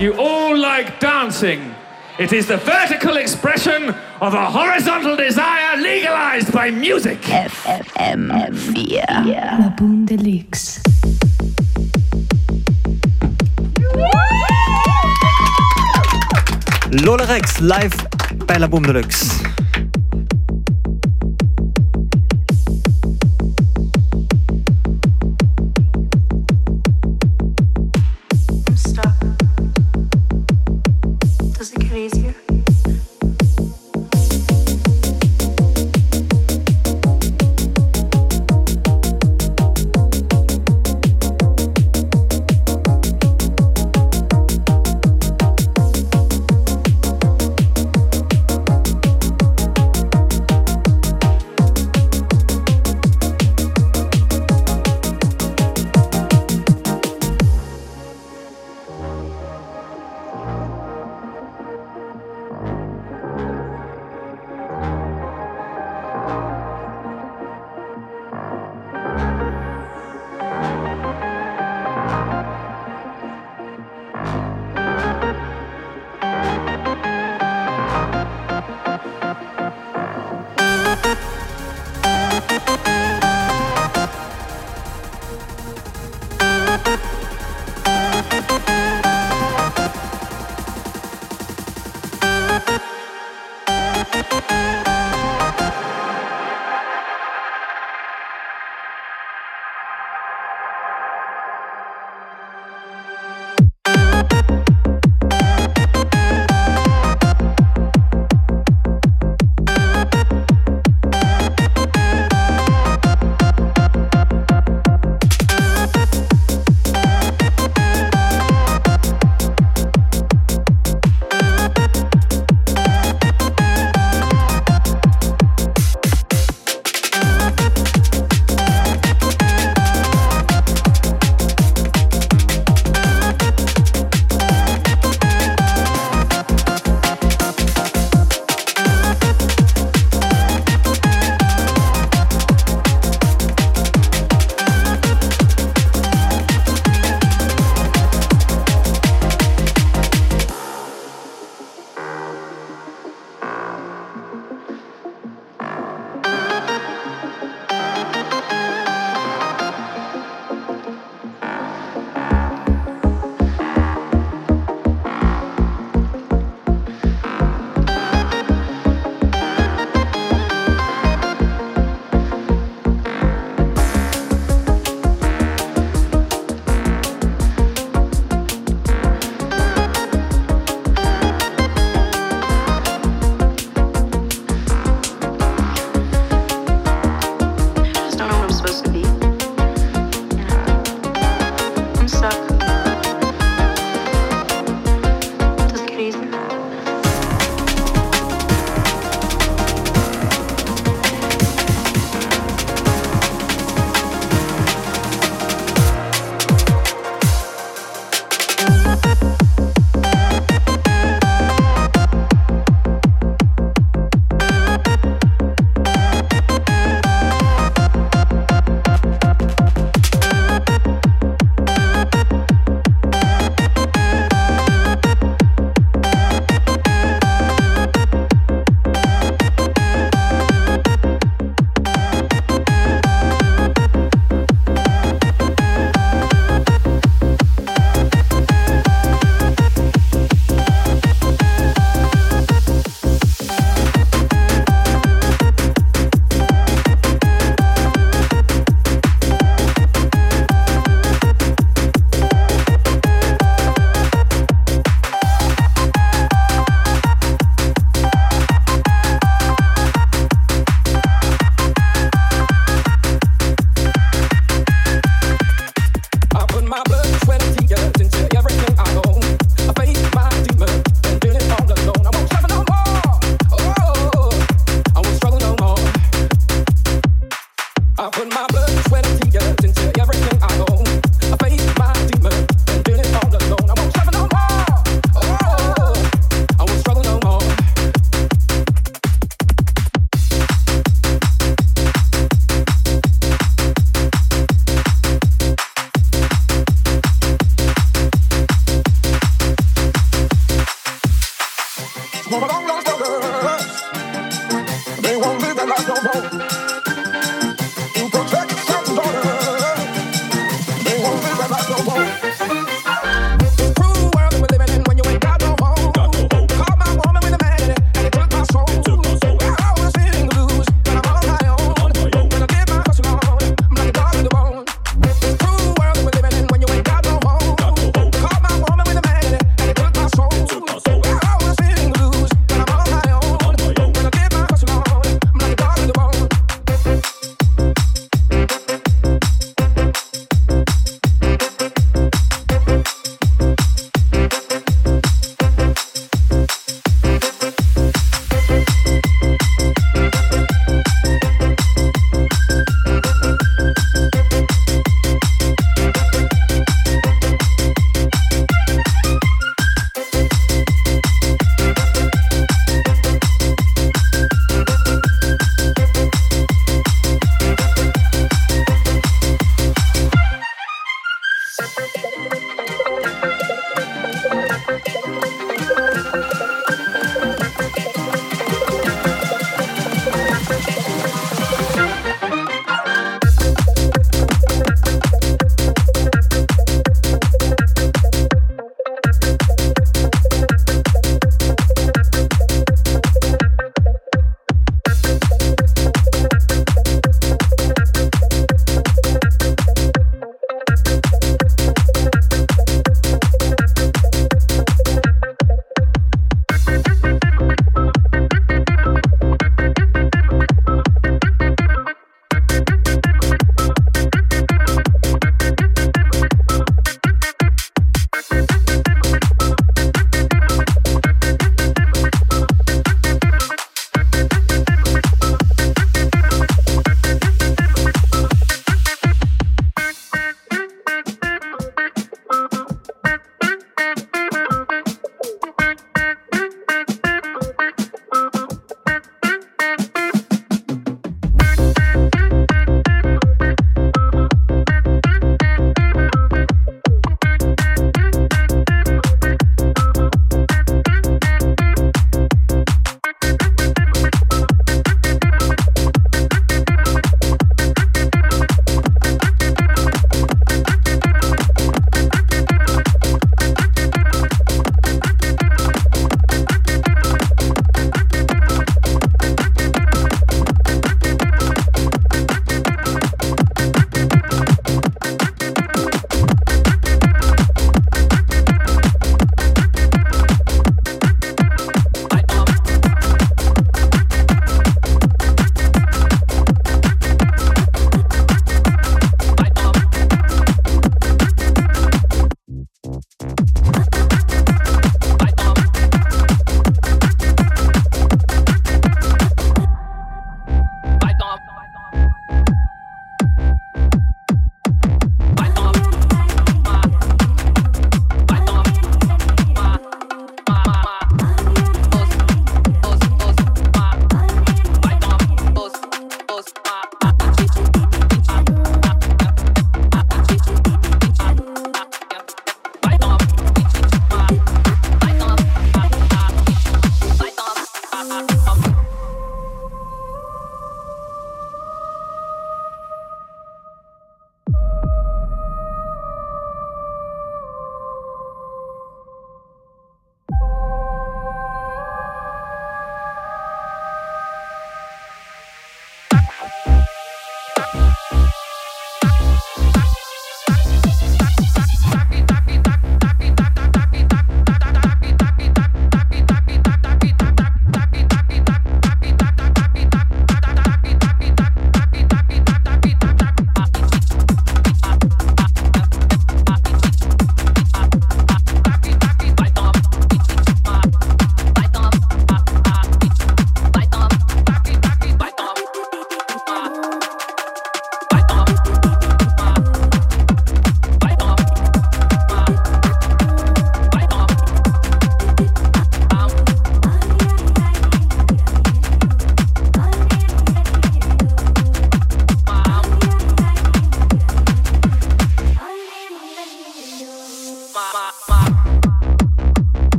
You all like dancing. It is the vertical expression of a horizontal desire legalized by music. FM4. La Boum de Luxe. Lola Rex live bei La Boum de Luxe.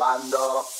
Probando.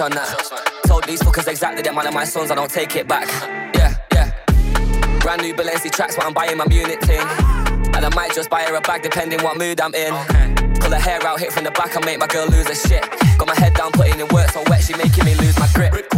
spun if there's H on that. Told these fuckers exactly that man of my sons, I don't take it back. Yeah, yeah. Brand new Balenci tracks, but I'm buying my Munich thing. And I might just buy her a bag depending what mood I'm in. Pull her hair out, hit from the back, and make my girl lose her shit. Got my head down, putting in work so wet, she making me lose my grip.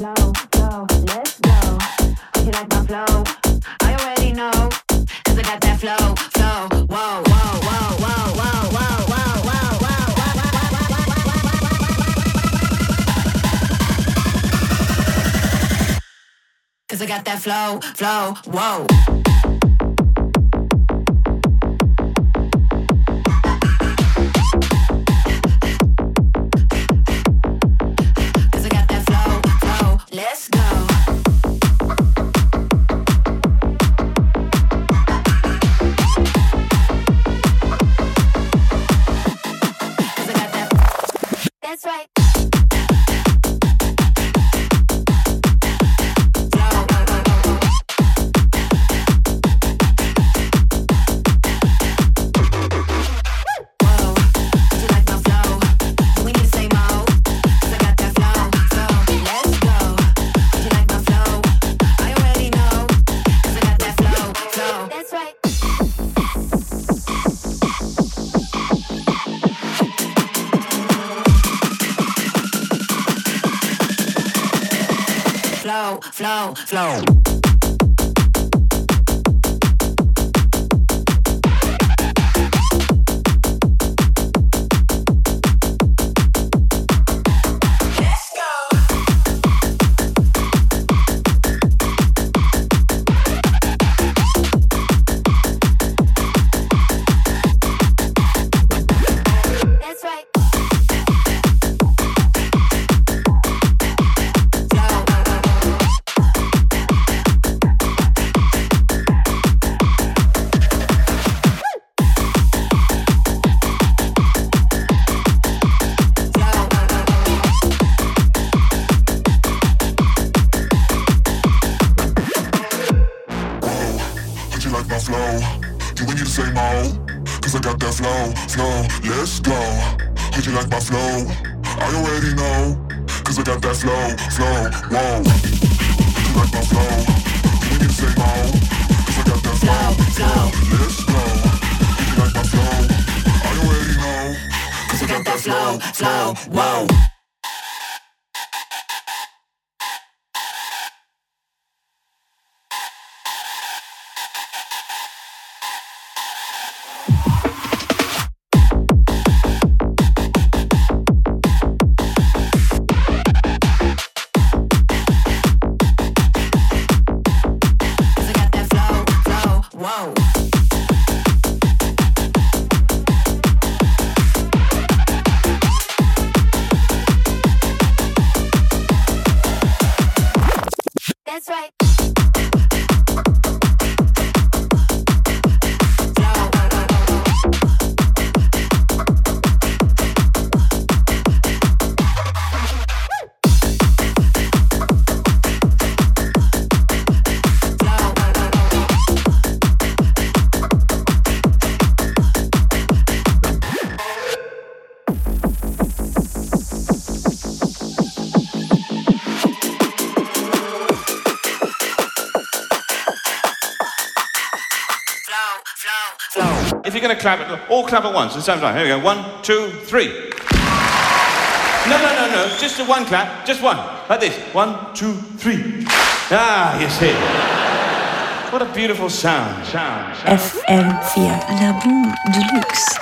Flow, 'cause I got that flow, whoa. Flow. Cause I got that flow, flow, let's go. Hope you like my flow, I already know. Cause I got that flow, flow, whoa. Hope you like my flow, we need say more Cause I got that flow, flow, let's go. Hope you like my flow, I already know. Cause I got that flow, flow, whoa. That's right. Clap, it, all clap at once at the same time. Here we go. One, two, three. No, no, no, no. Just a one clap. Just one. Like this. One, two, three. Ah, you see. What a beautiful sound. Sound. sound. FM4 La Boum de Luxe.